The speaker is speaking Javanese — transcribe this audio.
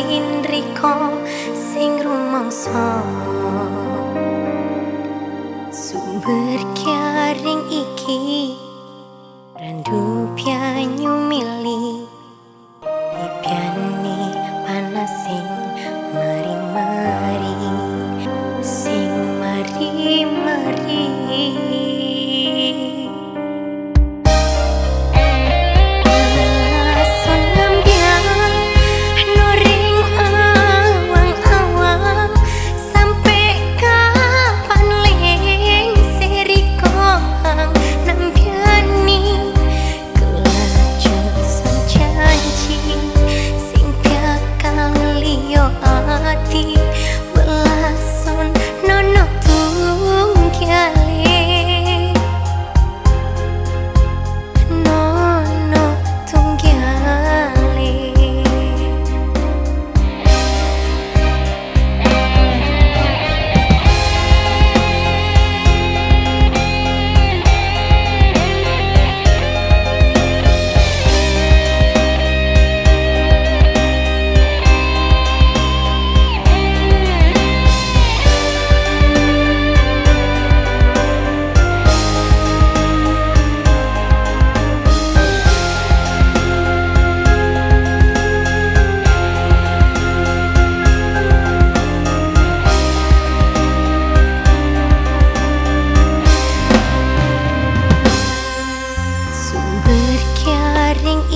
sinriko sing rumangsa. Sumber Sumber Kiaring